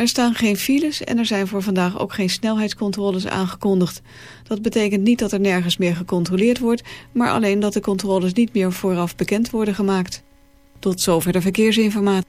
Er staan geen files en er zijn voor vandaag ook geen snelheidscontroles aangekondigd. Dat betekent niet dat er nergens meer gecontroleerd wordt, maar alleen dat de controles niet meer vooraf bekend worden gemaakt. Tot zover de verkeersinformatie.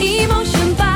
一梦成败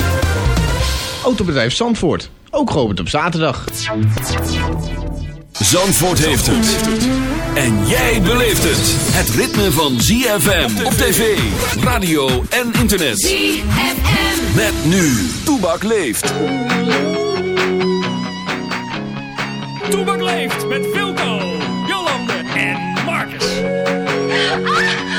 Autobedrijf Zandvoort, ook geopend op zaterdag. Zandvoort heeft het. En jij beleeft het. Het ritme van ZFM op tv, radio en internet. ZFM. Met nu. Toebak leeft. Toebak leeft met Wilco, Jolande en Marcus. Goedemorgen.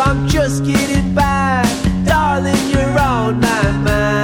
I'm just getting by. Darling, you're on my mind.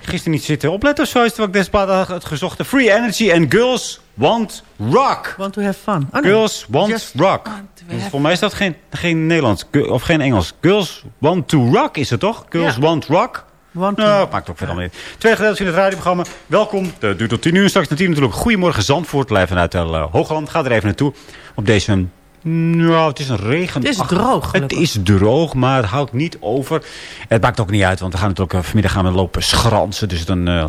gisteren niet zitten opletten of zo is het wat ik deze plaat had gezocht. Free Energy and Girls Want Rock. Want to have fun. Oh, nee. Girls Want Just Rock. want Dus voor mij is dat geen, geen Nederlands of geen Engels. Girls Want to Rock is het toch? Girls Ja. Want Rock. Want to- Nou, maakt ook verder niet. Tweede gedeelte in het radioprogramma. Welkom. Het duurt tot 10 uur. Straks na 10 natuurlijk. Goedemorgen Zandvoort. Live vanuit uh, Hoogland. Ga er even naartoe. Op deze... Nou, het is een regen. Het is droog, Het is droog, maar het houdt niet over. Het maakt ook niet uit, want we gaan natuurlijk uh, vanmiddag gaan we lopen schransen. Dus dan, uh,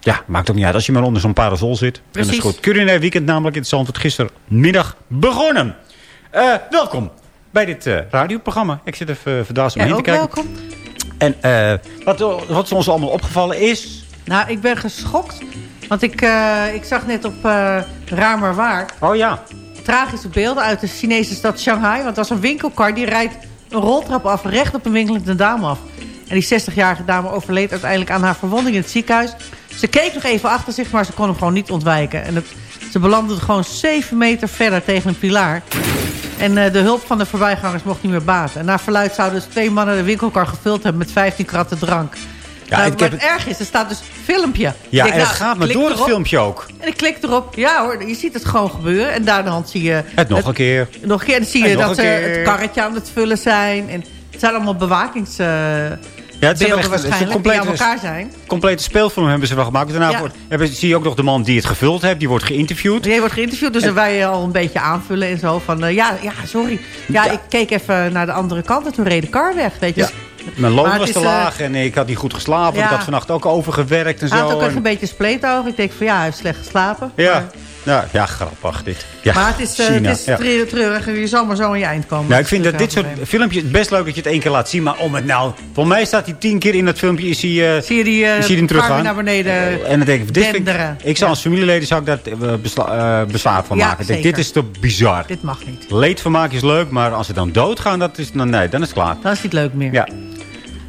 ja, maakt ook niet uit. Als je maar onder zo'n parasol zit. Precies. Dat is goed. Culinair weekend namelijk in het Zandvoort gistermiddag begonnen. Uh, welkom bij dit uh, radioprogramma. Ik zit even verdaasd om Ja, heen te kijken. welkom. En wat, wat ons allemaal opgevallen is... Nou, ik ben geschokt. Want ik, ik zag net op Raar maar Waar... Oh ja. Tragische beelden uit de Chinese stad Shanghai. Want er was een winkelkar die rijdt een roltrap af... recht op een winkelende dame af. En die 60-jarige dame overleed uiteindelijk aan haar verwonding in het ziekenhuis. Ze keek nog even achter zich, maar ze kon hem gewoon niet ontwijken. En het, ze belandde gewoon 7 meter verder tegen een pilaar. En uh, de hulp van de voorbijgangers mocht niet meer baten. En naar verluid zouden dus twee mannen de winkelkar gevuld hebben... met 15 kratten drank. Ja, nou, maar het, het erg is, er staat dus filmpje. Ja, denk, en het nou, gaat maar door het filmpje ook. En ik klik erop. Ja hoor, je ziet het gewoon gebeuren. En daarna zie je... Het nog het, een keer. Nog een keer. En dan zie en je dat ze het karretje aan het vullen zijn. En het zijn allemaal bewakings... Uh, ja, het beelden echt, waarschijnlijk, complete, die aan elkaar zijn. complete speelfilm hebben ze wel gemaakt. Daarna ja. wordt, hebben, zie je ook nog de man die het gevuld heeft. Die wordt geïnterviewd. Die wordt geïnterviewd, dus en, wij al een beetje aanvullen en zo. Van, uh, ja, ja, sorry. Ja, ja, ik keek even naar de andere kant en toen reed de kar weg, weet je. Ja. Mijn loon was te laag en ik had niet goed geslapen. Ja. Ik had vannacht ook overgewerkt en zo. Hij had ook echt een beetje spleetoog. Ik denk van ja, hij heeft slecht geslapen. Ja, maar... ja, ja grappig dit. Ja, maar het is, uh, China, het is ja. treurig. Je zal maar zo aan je eind komen. Nou, ik vind dat dit soort filmpjes best leuk dat je het één keer laat zien. Maar om het nou... Voor mij staat hij tien keer in dat filmpje. Is hij, uh, zie je die uh, zie je hem teruggaan. naar beneden En dan denk ik... Dit vind ik, zou als familieleden zou ik daar besla, bezwaar van ja, maken. Ik denk, dit is te bizar. Dit mag niet. Leedvermaak is leuk, maar als ze dan doodgaan, dat is, dan, nee, dan is het klaar. Dan is het niet leuk meer. Ja.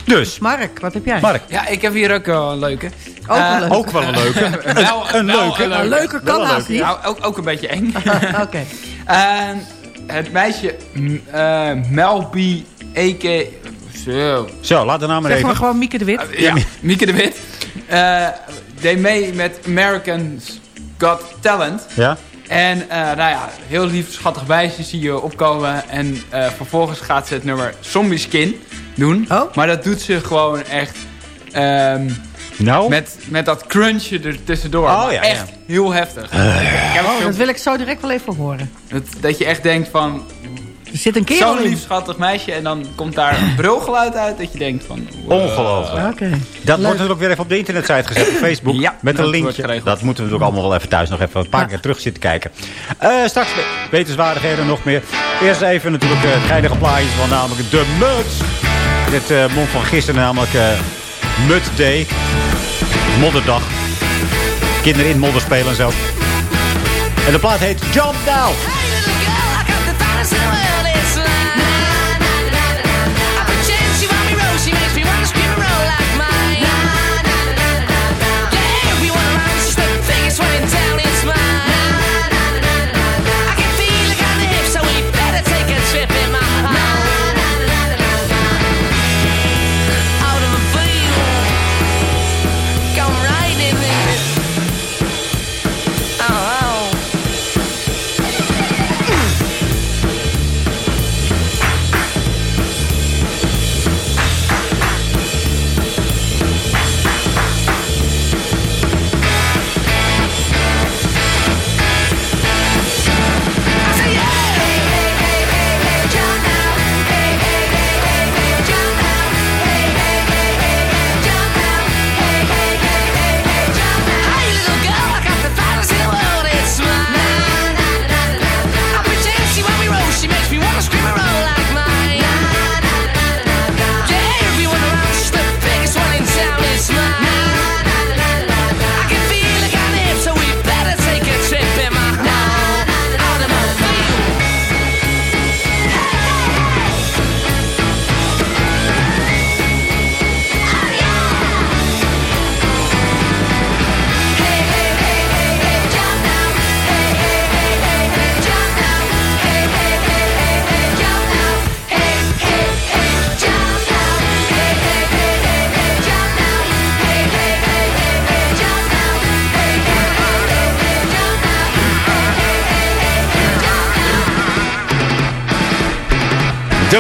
Dus. Mark, wat heb jij? Mark. Ja, ik heb hier ook wel een leuke. Ook, uh, een leuke. ook wel een leuke. een, wel, een, wel leuke. Een leuke. leuker kan haast niet. Nou, ook, ook een beetje eng. Oké. Okay. Uh, het meisje uh, Melby Eke... Zo. Zo, laat de naam maar zeg even. maar gewoon Mieke de Wit. ja, Mieke de Wit. Uh, deed mee met American's Got Talent. Ja. En uh, nou ja, heel lief, schattig meisje zie je opkomen. En uh, vervolgens gaat ze het nummer Zombie Skin doen. Oh. Maar dat doet ze gewoon echt... Um, nou? Met, met dat crunchje er tussendoor. Oh, ja, echt ja. heel heftig. oh, dat wil ik zo direct wel even horen. Dat, dat je echt denkt van... Er zit een kerel Zo'n lief schattig meisje en dan komt daar een brulgeluid uit dat je denkt van... Wow. Ongelooflijk. Okay. Dat Leuk. wordt natuurlijk weer even op de internetsite gezet, op Facebook. ja, met een linkje. Dat moeten we natuurlijk allemaal wel even thuis nog even een paar ja. keer terug zitten kijken. Uh, straks wetenswaardigheden nog meer. Eerst even natuurlijk uh, het geinige plaatjes van namelijk de muts. Dit uh, mond van gisteren namelijk uh, Mut Day. Modderdag. Kinderen in modder spelen en zo. En de plaat heet Jump Now.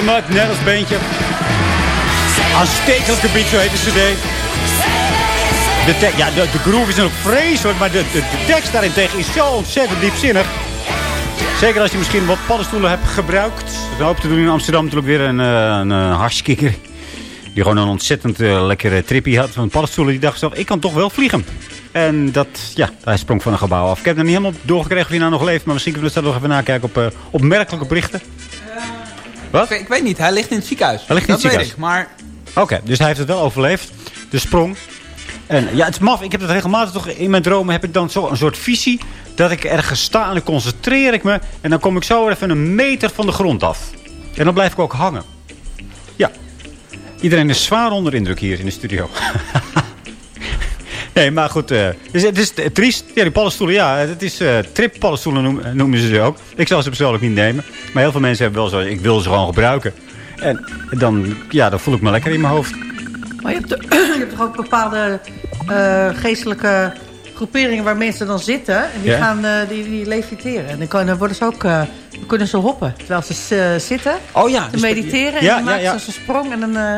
Net als beentje. Aanstekelijke beat, zo heet de cd. De, te- ja, de, de groove is vreselijk, maar de, de, de tekst daarentegen is zo ontzettend diepzinnig. Zeker als je misschien wat paddenstoelen hebt gebruikt. Ik hoop te doen in Amsterdam natuurlijk weer een, eh, een, een hartstikker. Die gewoon een ontzettend eh, lekkere trippie had van paddenstoelen. Die dacht zelf, ik kan toch wel vliegen. En dat, ja, hij sprong van een gebouw af. Ik heb nog niet helemaal doorgekregen hij nou nog leeft. Maar misschien kunnen we dat nog even nakijken op eh, opmerkelijke berichten. Wat? Ik, weet- ik weet niet, hij ligt in het ziekenhuis. Hij ligt in dat het weet ziekenhuis. ik, maar Oké, dus hij heeft het wel overleefd. De sprong. En ja, het is maf. Ik heb het regelmatig toch in mijn dromen heb ik dan zo een soort visie. Dat ik ergens sta en dan concentreer ik me. En dan kom ik zo even een meter van de grond af. En dan blijf ik ook hangen. Ja. Iedereen is zwaar onder indruk hier in de studio. nee, maar goed. eh, dus het is eh, triest. Ja, die paddenstoelen, ja. Het is eh trip-paddenstoelen noem- noemen ze ze ook. Ik zal ze persoonlijk niet nemen. Maar heel veel mensen hebben wel zo. Ik wil ze gewoon gebruiken. En dan, ja, dan voel ik me lekker in mijn hoofd. Maar je hebt, je hebt toch ook bepaalde eh, geestelijke groeperingen waar mensen dan zitten. En die Ja. gaan eh, die, die leviteren. En dan, kan, dan worden ze ook, eh, dan kunnen ze hoppen. Terwijl ze eh, zitten Oh ja. te dus- mediteren. En Ja, dan ja, maken ze een sprong. En dan, eh,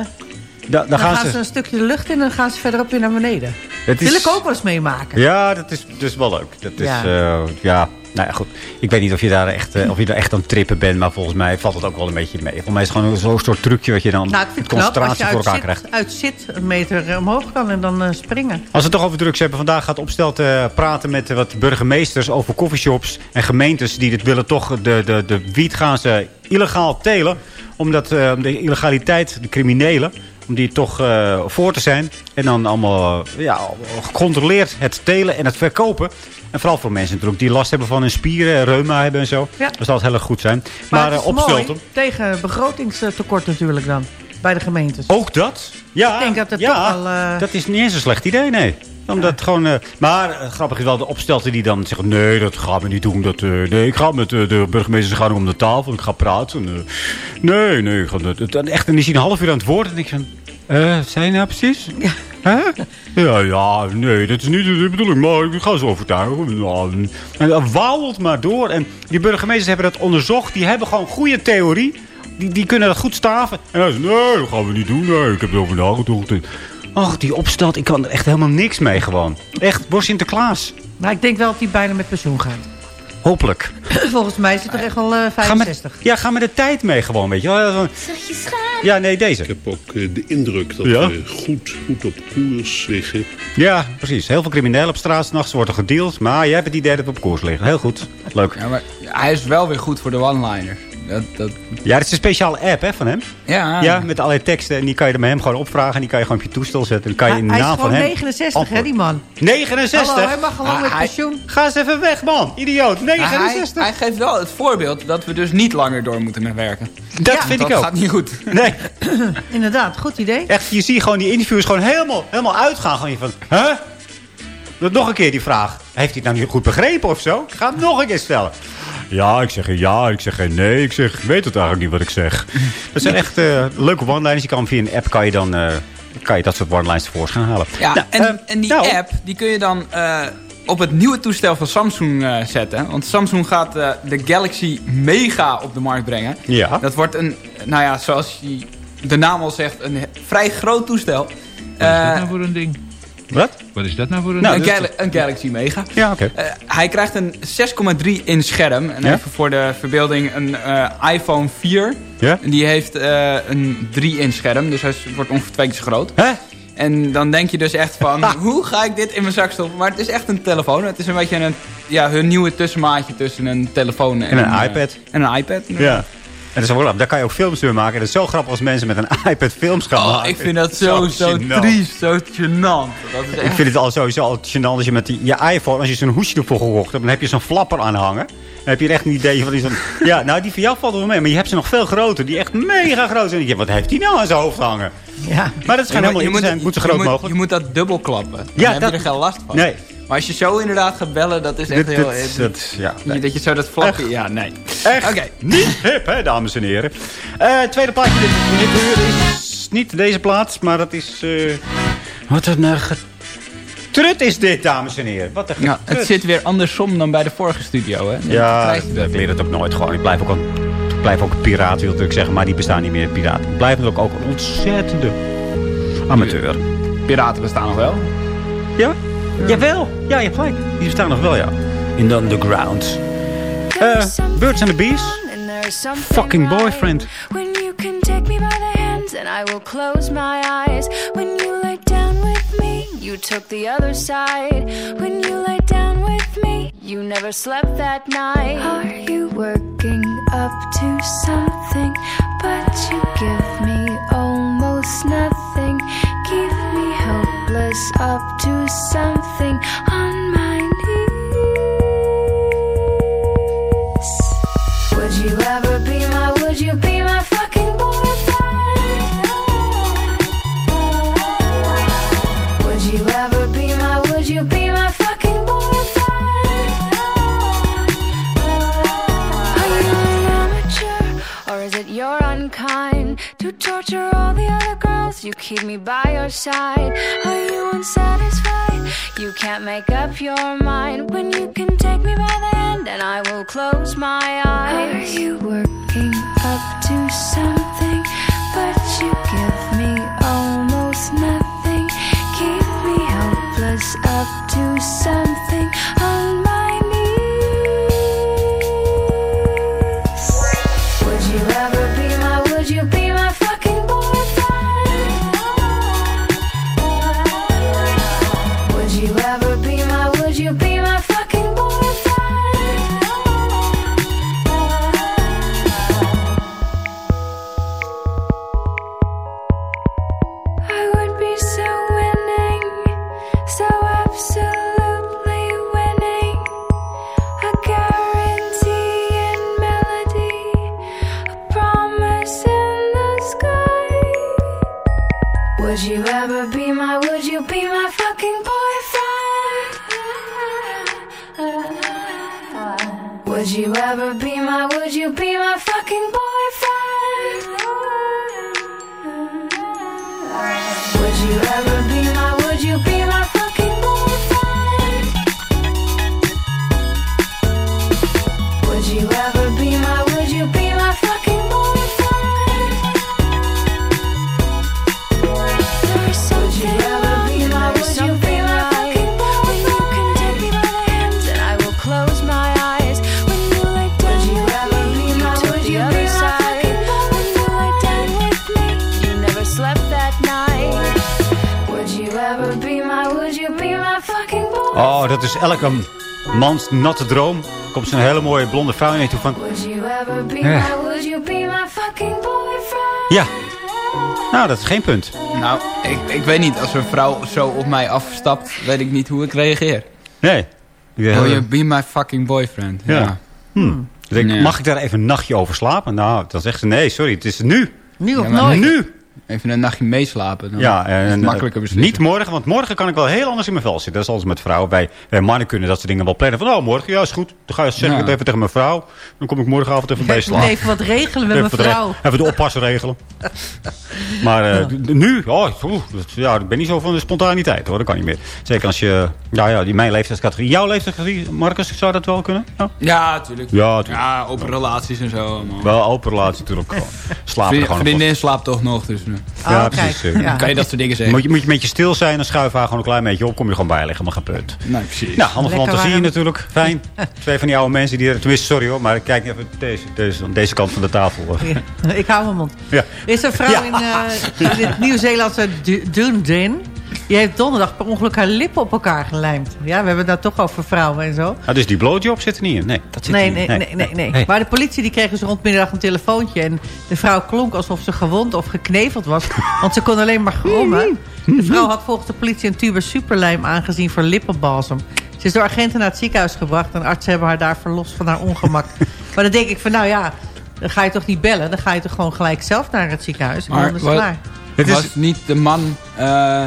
Da- dan, dan gaan, gaan ze... ze... een stukje de lucht in. En dan gaan ze verderop weer naar beneden. Het Wil ik ook wel eens meemaken. Ja, dat is dus wel leuk. Dat is, Ja. ja. ja, nou ja, goed. Ik weet niet of je daar echt, eh, of je daar echt aan het trippen bent, maar volgens mij valt het ook wel een beetje mee. Volgens mij is het gewoon zo'n soort trucje wat je dan Nou, ik knap concentratie voor elkaar zit, krijgt. uit zit een meter eh, omhoog kan en dan eh, springen. Als we het toch over drugs hebben, vandaag gaat Opstelt eh, praten met eh, wat burgemeesters over coffeeshops en gemeentes die dit willen toch de, de, de wiet gaan ze illegaal telen. Omdat eh, de illegaliteit, de criminelen, om die toch eh, voor te zijn. En dan allemaal eh, ja, gecontroleerd het telen en het verkopen. En vooral voor mensen natuurlijk die last hebben van hun spieren, reuma hebben en zo. Ja. Dat zal het heel erg goed zijn. Maar, Maar, eh, Opstelten. tegen begrotingstekort natuurlijk dan. Bij de gemeentes. Ook dat? Ja, Ik denk dat het ja, toch wel, dat is niet eens een slecht idee, nee. Omdat gewoon, maar grappig is wel de opstelten die dan zeggen... nee, dat gaan we niet doen. Dat, nee, ik ga met de burgemeester gaan om de tafel. Ik ga praten. nee, nee. Ik ga, dat, het- echt, en die zien een half uur aan het woord. En ik van, eh, je nou precies? Hè? Ja, ja, nee, dat is niet de bedoeling. Maar ik ga ze overtuigen. Nou, En dat wauwelt maar door. En die burgemeesters hebben dat onderzocht. Die hebben gewoon goede theorie. Die, die kunnen dat goed staven. En hij zegt, nee, dat gaan we niet doen. Nee, ik heb erover nagedacht. Och, die opstelt, ik kan er echt helemaal niks mee gewoon. Echt, voor Sinterklaas. Maar ik denk wel dat hij bijna met pensioen gaat. Hopelijk. Volgens mij is hij toch echt al eh, Ga met, 65. ja, ga met de tijd mee gewoon, weet je wel. Ja, nee, deze. Ik heb ook eh, de indruk dat Ja? we goed, goed op koers liggen. Ja, precies. Heel veel criminelen op straat. S'nachts wordt er gedeeld. Maar jij hebt het idee dat we op koers liggen. Heel goed. Leuk. Ja, maar hij is wel weer goed voor de one-liner. Dat, dat, Ja, het is een speciale app hè, van hem. ja, Ja, met allerlei teksten. En die kan je er met hem gewoon opvragen. En die kan je gewoon op je toestel zetten. En dan kan je Hij, in de hij is naam van gewoon hem... 69, hè, die man. 69? Hallo, hij mag gewoon Ah, met hij- pensioen. Ga eens even weg, man. Idioot. Maar hij, 69. hij geeft wel het voorbeeld dat we dus niet langer door moeten werken. dat Ja, vind dat ik ook. gaat niet goed. Nee, Inderdaad, goed idee. echt. Je ziet gewoon die interviews gewoon helemaal, helemaal uitgaan. Gewoon je van, hè? Huh? Nog een keer die vraag. Heeft hij het nou niet goed begrepen of zo? Ik ga hem nog een keer stellen. Ja, ik zeg geen ja, ik zeg geen nee. Ik zeg, ik weet het eigenlijk niet wat ik zeg. Dat zijn echt eh, leuke one-liners. Je kan via een app kan je dan eh, kan je dat soort one-lines tevoorschijn halen. Ja, Nou, en, eh, en die nou, app die kun je dan eh, op het nieuwe toestel van Samsung eh, zetten. Want Samsung gaat de Galaxy Mega op de markt brengen. Ja. Dat wordt een, nou ja, zoals die- de naam al zegt, een vrij groot toestel. Wat is dat nou voor een ding? Wat? Wat is dat nou voor een Nou, een, een Galaxy Mega. Ja, oké. Eh, hij krijgt een 6,3 inch scherm. En Ja? even voor de verbeelding een eh, iPhone 4. Ja? En die heeft eh, een 3 inch scherm. Dus hij wordt ongeveer twee keer zo groot. Hè? En dan denk je dus echt van, hoe ga ik dit in mijn zak stoppen? Maar het is echt een telefoon. Het is een beetje een, ja, hun nieuwe tussenmaatje tussen een telefoon en, En een eh, iPad. En een iPad. Ja. En dat is wel grappig. Daar kan je ook films mee maken. En het is zo grappig als mensen met een iPad films gaan Oh, maken. ik vind dat zo, zo, triest, zo gênant. Dat is Ik echt... vind het al sowieso al gênant als je met die, je iPhone, als je zo'n hoesje ervoor gekocht hebt, dan heb je zo'n flapper aan hangen. Dan heb je echt een idee van die zo'n... Ja, nou die van jou valt er wel mee, maar je hebt ze nog veel groter. Die echt mega groot zijn. En je denkt, wat heeft die nou aan zijn hoofd hangen? Ja. Maar dat schijnt helemaal in te zijn. Het moet zo groot je mogelijk. Moet, je moet dat dubbel klappen. Dan Ja, heb dat- je er geen last van. Nee. Maar als je zo inderdaad gaat bellen, dat is echt Dit- heel... dit- eh, dat- ja, je- nee. Dat je zo dat flapje... Ja, nee. Echt Oké. niet hip, hè, dames en heren. Eh, tweede plaatje dit, dit uur is niet deze plaats, maar dat is... eh, wat een uh, trut is dit, dames en heren. Wat een Ja, getrut. het zit weer andersom dan bij de vorige studio, hè? Ja, ik leer het ook nooit gewoon. Ik blijf ook aan blijven ook piraten, wil ik zeggen. Maar die bestaan niet meer, piraten. Blijven ook, ook een ontzettende amateur. Piraten bestaan nog wel. Ja? Jawel. Ja, je hebt gelijk. Die bestaan nog wel, ja. In de underground. Eh, Birds and the Bees. Fucking boyfriend. When you can take me by the hands and I will close my eyes. When you lay down with me, you took the other side. When you lay down with me, you never slept that night. Are you working up to something? But you give me almost nothing. Keep me helpless up to something on my knees. Would you ever be my, would you be my fucking boyfriend? Would you ever be my, would you be my fucking boyfriend? Are you an amateur, or is it you're unkind to torture all the other girls? You keep me by your side. Unsatisfied? You can't make up your mind when you can take me by the hand and I will close my eyes. Are you working up to something? But you give me almost nothing. Keep me helpless up to something is elke mans natte droom. Komt zo'n hele mooie blonde vrouw in je toe van... Would you ever be Ja. Nou, dat is geen punt. Nou, ik, ik weet niet. Als een vrouw zo op mij afstapt, weet ik niet hoe ik reageer. Nee. Wil je be my fucking boyfriend? Ja. Ja. Hmm. Ik denk, Nee. Mag ik daar even een nachtje over slapen? Nou, dan zegt ze nee, sorry, het is nu. Nu of Ja, nooit? Nu! Even een nachtje meeslapen. Dan Ja, is het en, makkelijker eh, beslissen. niet morgen, want morgen kan ik wel heel anders in mijn vel zitten. Dat is alles met vrouwen. Wij, wij mannen kunnen dat soort dingen wel plannen. Van, oh, morgen, ja, is goed. Dan ga je zeggen Ja. het even tegen mijn vrouw. Dan kom ik morgenavond even bij Ik slapen. even wat regelen met mijn vrouw. even de oppassen regelen. maar eh, nu, oh, ja, ik ben niet zo van de spontaniteit hoor. Dat kan niet meer. Zeker als je, ja, ja, die mijn leeftijdscategorie. Jouw leeftijdscategorie, Marcus, zou dat wel kunnen? Ja, Ja, natuurlijk. ja. Ja, open relaties en zo. allemaal. Wel open relatie natuurlijk gewoon. Slapen er. Vriendin slaapt toch nog, dus Ja, Oh, precies. kijk. Ja. kan je dat soort dingen zeggen. Moet je, moet je een beetje stil zijn, dan schuif haar gewoon een klein beetje op. Kom je gewoon bij liggen, maar geen punt. Nee, precies. Nou, allemaal fantasie natuurlijk. Fijn. Twee van die oude mensen die er... Tenminste, sorry hoor, maar ik kijk even deze, deze, aan deze kant van de tafel. Ja, Ik hou mijn mond. Ja. Er is een vrouw Ja. in, eh, in het Nieuw-Zeelandse Du- Die heeft donderdag per ongeluk haar lippen op elkaar gelijmd. Ja, we hebben het nou toch over vrouwen en zo. Ah, dus die blowjob zit er niet in? Nee, dat zit Nee, er niet nee, in. nee, nee, nee. Maar de politie die kreeg dus rond middag een telefoontje. En de vrouw klonk alsof ze gewond of gekneveld was. Want ze kon alleen maar grommen. De vrouw had volgens de politie een tube superlijm aangezien voor lippenbalsem. Ze is door agenten naar het ziekenhuis gebracht. En artsen hebben haar daar verlost van haar ongemak. maar dan denk ik van, nou ja, dan ga je toch niet bellen. Dan ga je toch gewoon gelijk zelf naar het ziekenhuis. En dan is het klaar. Het is- was niet de man eh,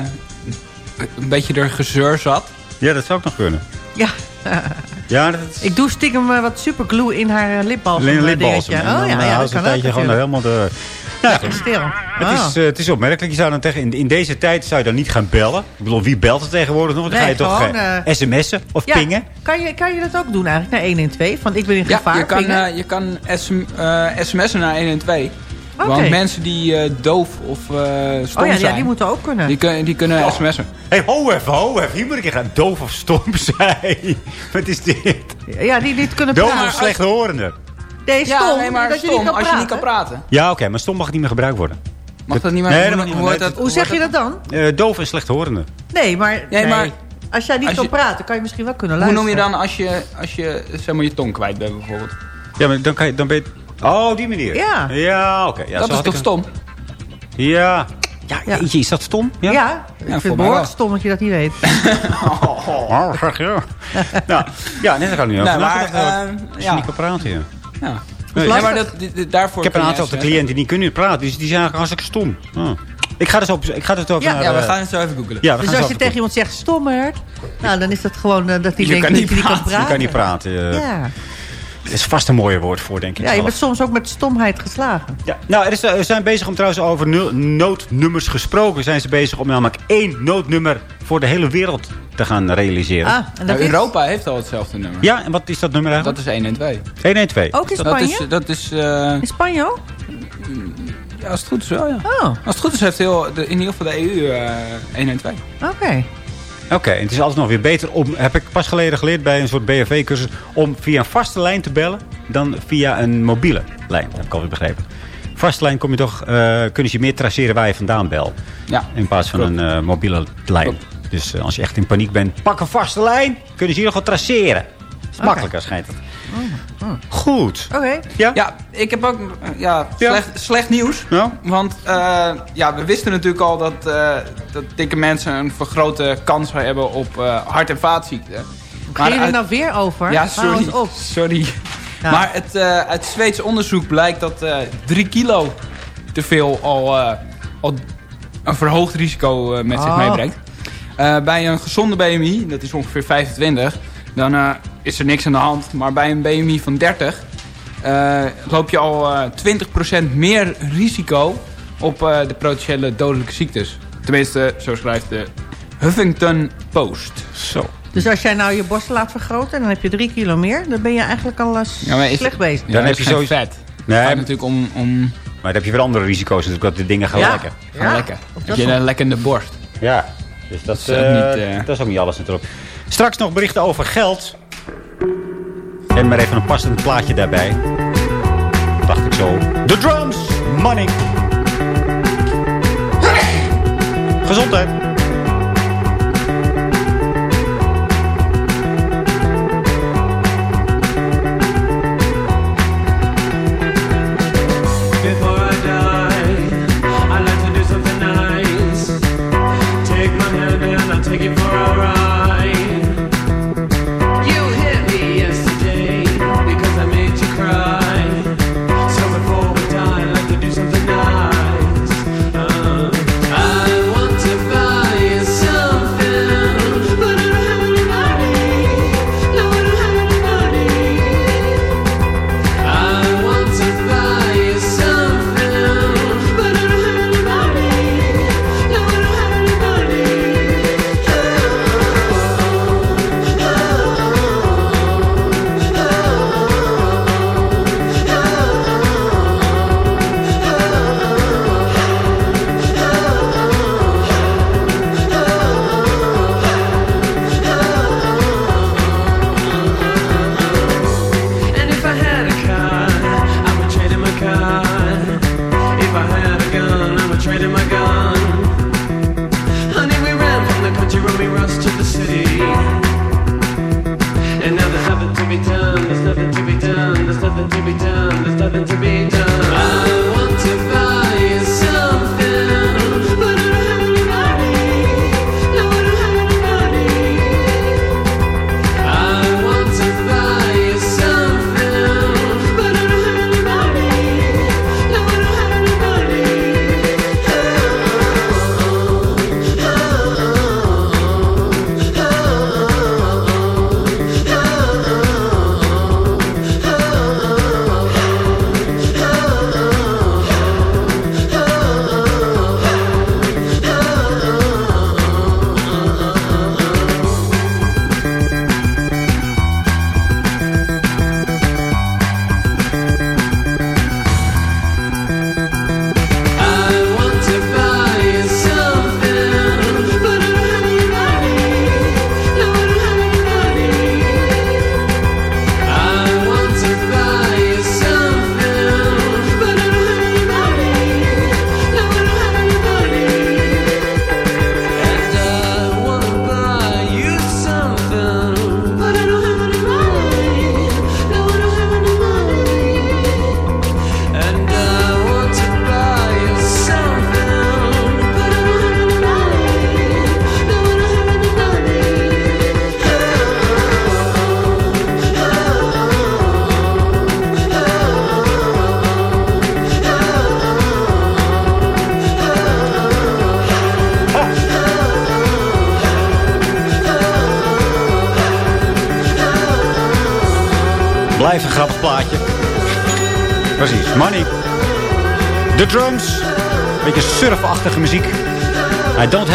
een beetje er gezeur zat? Ja, dat zou ook nog kunnen. Ja, Ja, dat is... Ik doe stiekem eh, wat superglue in haar uh, lipbalsem. Eh, lipbalsem. dingetje. En Oh ja, eh, ja, dat kan ook tijdje gewoon helemaal de... Nou, stil. Het, is, eh, het is opmerkelijk. Je zou dan tegen, in, in deze tijd zou je dan niet gaan bellen. Ik bedoel, wie belt er tegenwoordig nog? Dan ga Nee, je toch gewoon, eh, eh, sms'en of Ja, pingen. Kan je, kan je dat ook doen eigenlijk naar 112? Want ik ben in Ja, gevaar. je kan, pingen. eh, je kan SM, eh, sms'en naar 112. Want mensen die eh, doof of eh stom oh ja, die moeten ook kunnen. die, kun- die kunnen Oh. sms'en. Hé, hey, ho even, ho even. Hier moet ik gaan doof of stom zijn. Wat is dit? Ja, die niet kunnen Doof praten. of slechthorende? Nee, stom. ja, nee, maar dat stom, je niet kan als je niet kan praten. Ja, oké, maar stom mag niet meer gebruikt worden. Mag dat niet meer? Nee, hoe, dat mag niet hoe meer. wordt dat- Hoe zeg je dat dan? Eh, doof en slechthorende. Nee, maar, Nee, maar- als jij niet als kan praten, kan je misschien wel kunnen Hoe luisteren. noem je dan als je, als je zeg maar, je tong kwijt bent bijvoorbeeld? Ja, maar dan, kan je, dan ben je... Oh, op die manier. Ja. Ja, oké. Ja, dat zo is had toch ik- stom? Ja. Ja, Ja. jeetje, is dat stom? Ja, Ja. ik vind het behoorlijk stom dat je dat niet weet. Oh, zeg je. nou, ja, net kan nu ook. Nee, Nou, maar, je ja. niet kan praten, ja. Ja. Nee, Nee, maar dat, daarvoor Ik heb een aantal sms'en. cliënten die kunnen niet praten. Dus die zijn eigenlijk hartstikke stom. Oh. Ik ga dus op, ik ga dus over Ja, naar, Ja, we eh, gaan het zo even googelen. ja, we Dus gaan als zo je tegen iemand zegt stommerd, nou dan is dat gewoon eh, dat hij denkt dat niet je niet kan praten. Je kan niet praten. Ja. Is vast een mooier woord voor, denk ik ja, je zelf. bent soms ook met stomheid geslagen. Ja, nou, er is, er zijn bezig om trouwens over nu- noodnummers gesproken. Zijn ze bezig om namelijk één noodnummer voor de hele wereld te gaan realiseren. Ah, en dat Nou, is Europa heeft al hetzelfde nummer. Ja, en wat is dat nummer Dat eigenlijk? is 1 en 2. 112. ook in Dat Spanje? is, dat is eh, In Spanje ook? ja, als het goed is wel, ja. Oh, Als het goed is heeft heel, de, in ieder geval de EU eh 1 en 2. Oké. Het is altijd nog weer beter om, heb ik pas geleden geleerd bij een soort BFV-cursus, om via een vaste lijn te bellen dan via een mobiele lijn. Dat heb ik alweer begrepen. Vaste lijn kom je toch, eh, kunnen ze meer traceren waar je vandaan belt. Ja. In plaats van Klopt. een eh, mobiele lijn. Klopt. Dus eh, als je echt in paniek bent, pak een vaste lijn. Kunnen ze je nog wel traceren. Dat is makkelijker, schijnt het. Goed. Oké. Ja? Ja, ik heb ook ja, Ja. Slecht, slecht nieuws. Ja? Want eh, ja, we wisten natuurlijk al dat, eh, dat dikke mensen een vergrote kans hebben op eh, hart- en vaatziekten. Ga je er uit- nou weer over? Ja, sorry. op. sorry. Ja. Maar het, eh, uit Zweeds onderzoek blijkt dat eh 3 kilo te veel al, eh, al een verhoogd risico eh, met zich Oh. meebrengt. Eh, bij een gezonde BMI, dat is ongeveer 25, dan eh, is er niks aan de hand. Maar bij een BMI van 30 eh, loop je al eh 20% meer risico op eh, de potentiële dodelijke ziektes. Tenminste, zo schrijft de Huffington Post. Zo. Dus als jij nou je borsten laat vergroten en dan heb je drie kilo meer, dan ben je eigenlijk al eh, Ja, maar is- slecht bezig. Ja, Dan heb je sowieso- vet. Nee, Het gaat maar natuurlijk om, om dan heb je weer andere risico's natuurlijk, dat de dingen gaan Ja. lekken. gaan Ja, lekken. Heb dat je een lekkende borst. Ja, dus dat, is ook eh, niet, eh, dat is ook niet alles natuurlijk. Straks nog berichten over geld. En maar even een passend plaatje daarbij. Dacht ik zo. De drums, money. Gezondheid.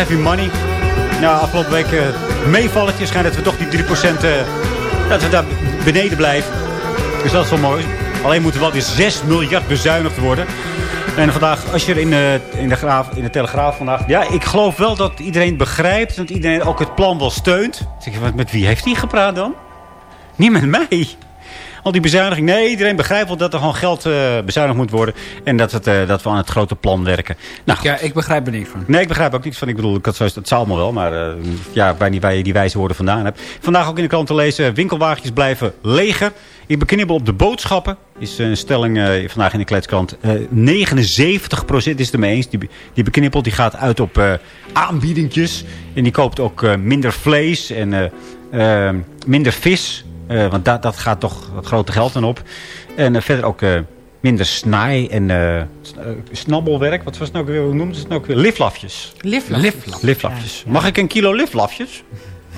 Have money. Nou, afgelopen week uh, meevalletje. Schijnt dat we toch die 3% uh, dat we daar beneden blijven. Dus dat is wel mooi. Alleen moet er wel weer 6 miljard bezuinigd worden. En vandaag, als je er in de, in, de graaf, in de Telegraaf vandaag... Ja, ik geloof wel dat iedereen begrijpt. Dat iedereen ook het plan wel steunt. Zeg je, met wie heeft hij gepraat dan? Niet met mij. Al die bezuiniging. Nee, iedereen begrijpt wel dat er gewoon geld uh, bezuinigd moet worden. En dat, het, uh, dat we aan het grote plan werken. Nou, ja, ik begrijp er niks van. Nee, ik begrijp ook niks van. Ik bedoel, dat, dat zou allemaal wel. Maar uh, ja, waar die, waar je die wijze woorden vandaan hebt. Vandaag ook in de krant te lezen. Winkelwagentjes blijven leger. Ik beknibbel op de boodschappen. Is een stelling uh, vandaag in de kletskrant. Uh, 79% is het ermee eens. Die, die beknippelt die gaat uit op uh, aanbiedingjes. En die koopt ook minder vlees en minder vis. Uh, want dat, dat gaat toch het grote geld dan op. En uh, verder ook uh, minder snaai en snabbelwerk. Wat was het nou weer? Hoe noemde het nou weer? Liflafjes. Liflafjes. Liflafjes. Ja, Mag ik een kilo liflafjes?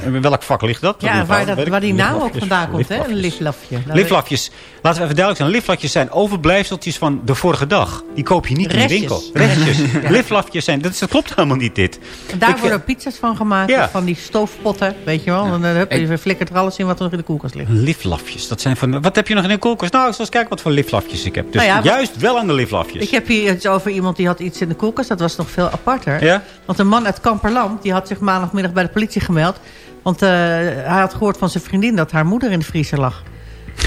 In welk vak ligt dat? Ja, waar, dat, waar die naam ook vandaan komt, hè? Een liflafje. Liflafjes. Laten we even duidelijk zijn. Liflafjes zijn overblijfseltjes van de vorige dag. Die koop je niet Restjes. in de winkel. Restjes. ja. Liflafjes zijn... Dat, dat, klopt helemaal niet, dit. Daar ik, worden pizza's van gemaakt. Ja. Van die stoofpotten, weet je wel. Ja. En dan heb je, je flikkert er alles in wat er nog in de koelkast ligt. Liflafjes. Dat zijn van... Wat heb je nog in de koelkast? Nou, ik zal eens kijken wat voor liflafjes ik heb. Dus nou ja, juist wel aan de liflafjes. Ik heb hier iets over iemand die had iets in de koelkast. Dat was nog veel aparter. Ja? Want een man uit Kamperland, die had zich maandagmiddag bij de politie gemeld. Want uh, hij had gehoord van zijn vriendin dat haar moeder in de vriezer lag.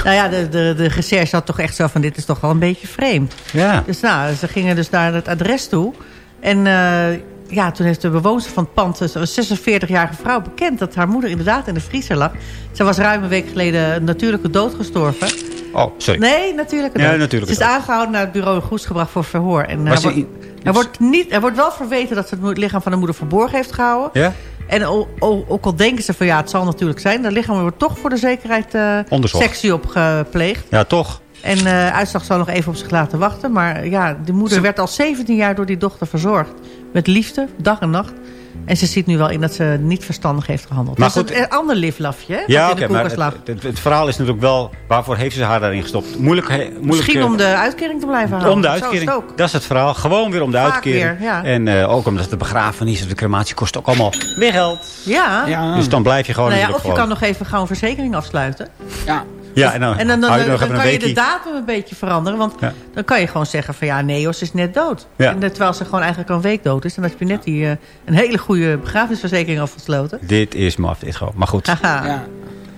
Nou ja, de, de, de recherche had toch echt zo van... dit is toch wel een beetje vreemd. Ja. Dus nou, ze gingen dus naar het adres toe. En uh, ja, toen heeft de bewoner van het pand... een 46-jarige vrouw bekend dat haar moeder inderdaad in de vriezer lag. Ze was ruim een week geleden een natuurlijke dood gestorven. Oh, sorry. Nee, natuurlijke dood. Ja, natuurlijke Ze is aangehouden naar het bureau in Goes gebracht voor verhoor. En er, wordt, er, wordt niet, er wordt wel verweten dat ze het lichaam van de moeder verborgen heeft gehouden. Ja? En ook al denken ze van ja, het zal natuurlijk zijn. Dat lichaam wordt toch voor de zekerheid uh, sectie op gepleegd. Ja, toch. En uh, uitslag zal nog even op zich laten wachten. Maar ja, de moeder werd al 17 jaar door die dochter verzorgd. Met liefde, dag en nacht. En ze ziet nu wel in dat ze niet verstandig heeft gehandeld. Maar dat goed, is een ander liflafje? Ja, oké, in de maar het, het, het verhaal is natuurlijk wel... waarvoor heeft ze haar daarin gestopt? Moeilijk, he- moeilijk Misschien eh, om de uitkering te blijven houden. Om de Zo is het uitkering. ook. Dat is het verhaal. Gewoon weer om de Vaak uitkering. weer, ja. En uh, ook omdat de begrafenis of de crematie kost ook allemaal weer geld. Ja. Ja. Dus dan blijf je gewoon... Nou ja, of je kan gewoon- nog even gauw een verzekering afsluiten. Ja. Ja, en dan, En dan, kan je de datum een beetje veranderen. Want Ja. dan kan je gewoon zeggen van ja, nee, Jos is net dood. Ja. En, terwijl ze gewoon eigenlijk al een week dood is. En dan heb je net die, eh, een hele goede begrafenisverzekering afgesloten. Dit is maf, dit gewoon. Maar goed, ja.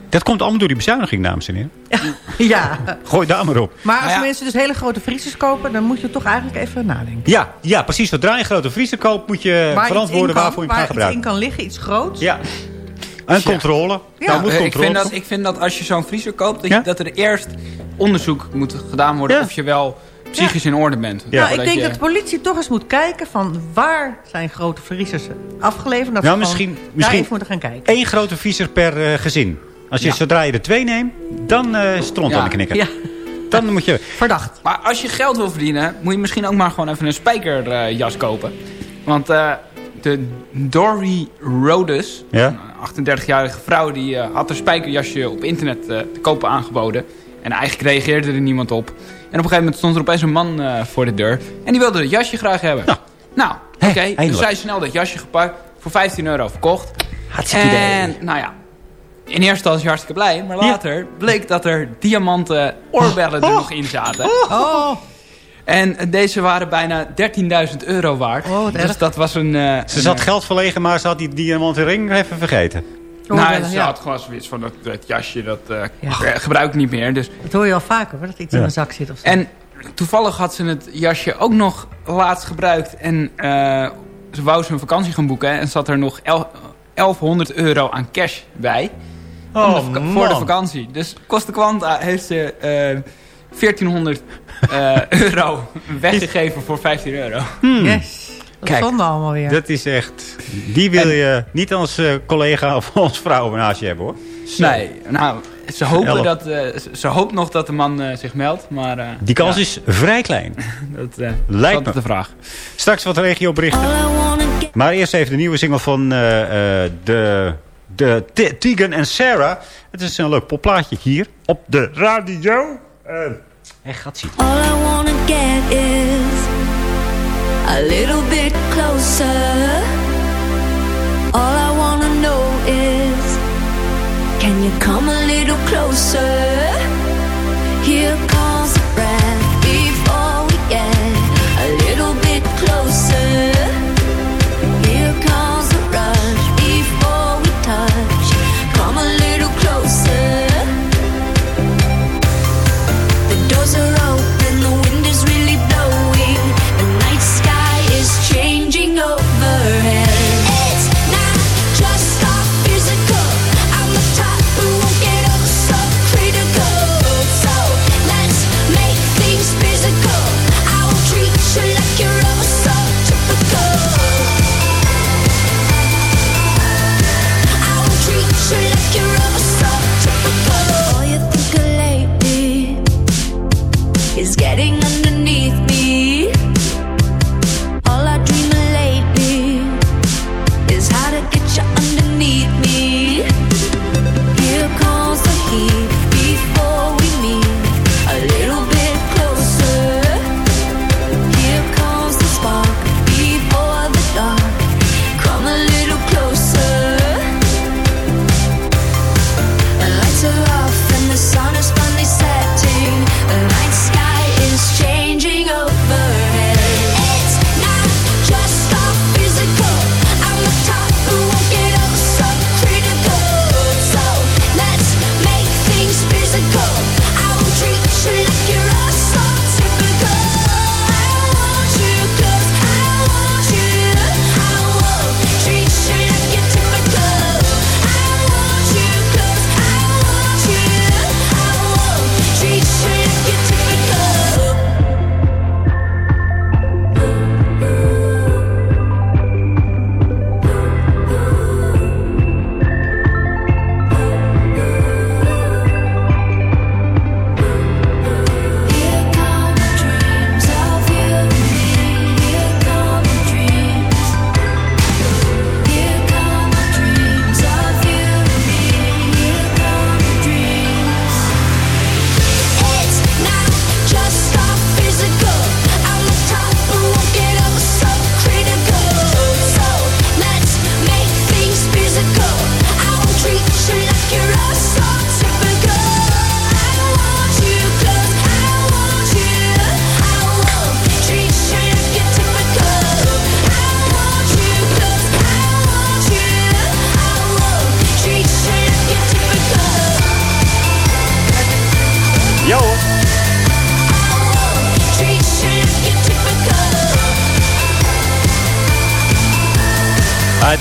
dat komt allemaal door die bezuiniging, dames en heren. ja. Gooi daar maar op. Maar als Nou ja. mensen dus hele grote vriezers kopen... dan moet je toch eigenlijk even nadenken. Ja, ja precies. Zodra je een grote vriezer koopt, moet je Waar verantwoorden kan- waarvoor je hem waar gaat iets in gebruiken. kan liggen, iets groots. Ja. En controle. Ja. Nou, moet Eh, ik, controle. vind dat, ik vind dat als je zo'n vriezer koopt, dat, Ja? je, dat er eerst onderzoek moet gedaan worden Ja. of je wel psychisch in orde bent. Nou, ik denk je- dat de politie toch eens moet kijken van waar zijn grote vriezers afgeleverd. Dat Nou, misschien- misschien- even moeten gaan kijken. Eén grote vriezer per eh, gezin. Als je, Ja. Zodra je er twee neemt, dan eh stront Ja. aan de knikker. Ja, Dan moet je... verdacht. Maar als je geld wil verdienen, moet je misschien ook maar gewoon even een spijkerjas kopen. Want eh, de Dory Rhodes, Ja? een 38-jarige vrouw, die eh, had haar spijkerjasje op internet eh, te kopen aangeboden. En eigenlijk reageerde er niemand op. En op een gegeven moment stond er opeens een man eh, voor de deur. En die wilde het jasje graag hebben. Nou. Nou, oké. dus eindelijk. zij snel dat jasje gepakt. Voor 15 euro verkocht. Hartstikke idee. En nou ja, in eerste instantie hartstikke blij. Maar later bleek dat er diamanten oorbellen er nog in zaten. Oh, En deze waren bijna 13.000 euro waard. Oh, wat dus erg. dat was een... eh, Ze een, zat eh, geld verlegen, maar ze had die diamanten ring even vergeten. Nou, oorbellen, ze ja. had gewoon zoiets van dat, dat jasje, dat eh, Ja. gebruik ik niet meer. Dus. Dat hoor je al vaker, hoor, dat iets in een zak zit of zo. En toevallig had ze het jasje ook nog laatst gebruikt. En eh, ze wou zijn vakantie gaan boeken. En zat er nog el- 1100 euro aan cash bij. de vaka- voor de vakantie. Dus koste kwanta heeft ze eh 1400 eh, euro weggegeven voor 15 euro. Yes. Dat Kijk, allemaal weer. Dat is echt... Die wil je niet als eh, collega of als vrouw naast je hebben, hoor. Zo. Nee, nou, ze hopen Elf. dat, eh, ze- hoopt nog dat de man zich meldt, maar... eh, Die kans ja, is vrij klein. Dat eh, Lijkt me. de vraag. Straks wat regioberichten. Maar eerst even de nieuwe single van eh, eh, de de Tegan en Sarah. Het is een leuk popplaatje hier op de radio. En gaat zien. All I wanna get is a little bit closer. All I wanna know is can you come a little closer? Here comes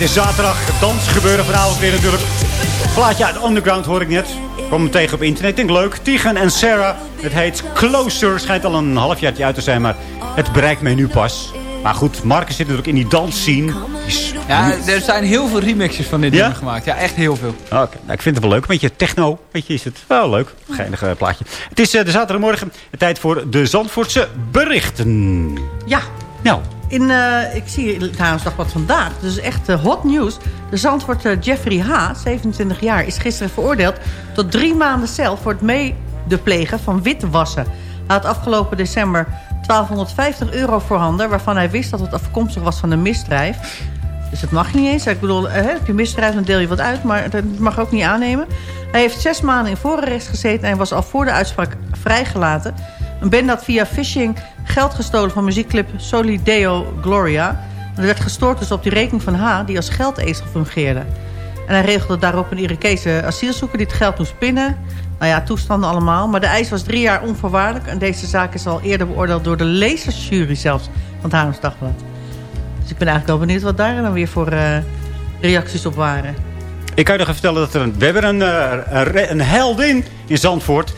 is zaterdag. Dans gebeuren vanavond weer natuurlijk. Plaatje uit Underground hoor ik net. Kom hem tegen op internet. Ik denk leuk. Tegan en Sarah. Het heet Closer. Schijnt al een halfjaartje uit te zijn. Maar het bereikt mij nu pas. Maar goed, Marcus zit natuurlijk in die dansscene. Ja, er zijn heel veel remixes van dit Ja? nummer gemaakt. Ja, echt heel veel. Oké, nou, ik vind het wel leuk. Een beetje techno. Weet je, is het wel leuk. Geinig plaatje. Het is eh, de zaterdagmorgen. Tijd voor de Zandvoortse berichten. Ja, Nou, in, eh, ik zie trouwens nog wat vandaag. Dus echt eh, hot news. De Zandvoort eh, Jeffrey H., 27 jaar, is gisteren veroordeeld... tot drie maanden cel voor het medeplegen van witwassen. Hij had afgelopen december 1250 euro voorhanden... waarvan hij wist dat het afkomstig was van een misdrijf. Dus dat mag niet eens. Ik bedoel, eh, heb je misdrijf, dan deel je wat uit. Maar dat mag ook niet aannemen. Hij heeft zes maanden in voorarrest gezeten... en was al voor de uitspraak vrijgelaten. Een bende had via phishing geld gestolen van muziekclip Solideo Gloria. Er werd gestoord dus op die rekening van H... die als geldezel fungeerde. En hij regelde daarop een Irakese asielzoeker... die het geld moest pinnen. Nou ja, toestanden allemaal. Maar de eis was drie jaar onvoorwaardelijk. En deze zaak is al eerder beoordeeld door de lezersjury zelfs... van het Haarlems Dagblad. Dus ik ben eigenlijk wel benieuwd wat daar dan weer voor eh, reacties op waren. ik kan je nog even vertellen dat er een... We hebben een, eh, een, een heldin in Zandvoort.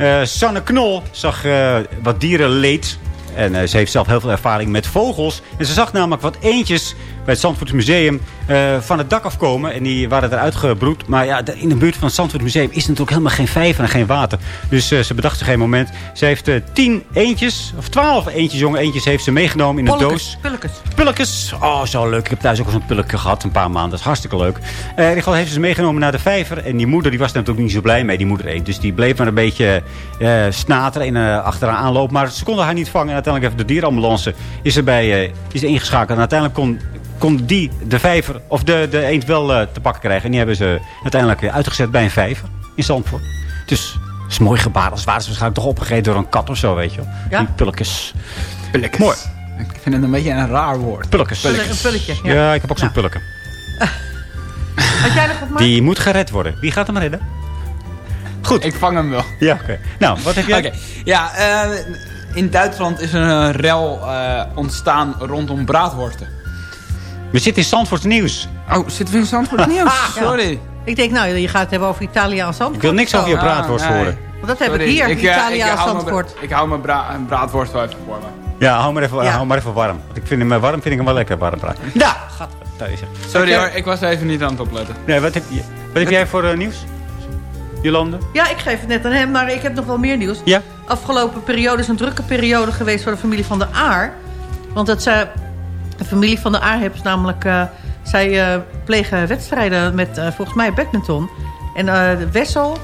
Eh, Sanne Knol zag eh, wat dierenleed. En eh, ze heeft zelf heel veel ervaring met vogels. En ze zag namelijk wat eentjes het Zandvoort Museum eh, van het dak afkomen. En die waren eruit gebroed. Maar ja, in de buurt van het Zandvoort Museum is natuurlijk helemaal geen vijver en geen water. Dus eh, ze bedacht zich geen moment. Ze heeft eh, tien eentjes, of twaalf eentjes, jonge eentjes, heeft ze meegenomen in een doos. Pulletjes. Pulletjes. Oh, zo leuk. Ik heb thuis ook al zo'n pulletje gehad een paar maanden. Dat is hartstikke leuk. In ieder geval heeft ze ze meegenomen naar de vijver. En die moeder die was natuurlijk niet zo blij mee, die moeder eend. Dus die bleef maar een beetje snateren en achteraan aanlopen. Maar ze konden haar niet vangen. En uiteindelijk heeft de dierenambulance is erbij is is En uiteindelijk kon, kon die de vijver, of de, de eend wel eh, te pakken krijgen. En die hebben ze uiteindelijk weer uitgezet bij een vijver in Zandvoort. Dus dat is een mooi gebaar. Als waren ze waarschijnlijk toch opgegeten door een kat of zo, weet je wel. Ja. Die pulletjes. Pulletjes. Mooi. Ik vind het een beetje een raar woord. Pulletjes. Een pulletje. Ja, Ja. ik heb ook zo'n Nou. pulletje. Had jij nog wat? Die moet gered worden. Wie gaat hem redden? Goed. Ik vang hem wel. Ja, oké. Nou, wat heb jij? Oké. Ja, eh, in Duitsland is er een rel eh, ontstaan rondom braadworsten. We zitten in Zandvoort nieuws. Oh, zitten we in Zandvoort nieuws? Ja. Sorry. Ik denk, nou, je gaat het hebben over Italiaans Zandvoort. Ik wil niks over je braadworst Ah, nee. horen. Want dat heb ik hier, eh, hou mijn Zandvoort. bra- Ik hou mijn bra- een braadworst wel even voor me. Ja, hou maar even, Ja. hou maar even warm. Want ik vind hem eh, warm, vind ik hem wel lekker warm praten. Ja, gat. Hij. Sorry hoor, ik was even niet aan het opletten. Nee, wat heb, je, wat heb jij voor eh, nieuws? Jolande? Ja, ik geef het net aan hem, maar ik heb nog wel meer nieuws. Ja. Afgelopen periode is een drukke periode geweest voor de familie van de Aar. Want het, eh, de familie van de Aar heeft namelijk... eh, zij eh, plegen wedstrijden met eh, volgens mij badminton. En Wessel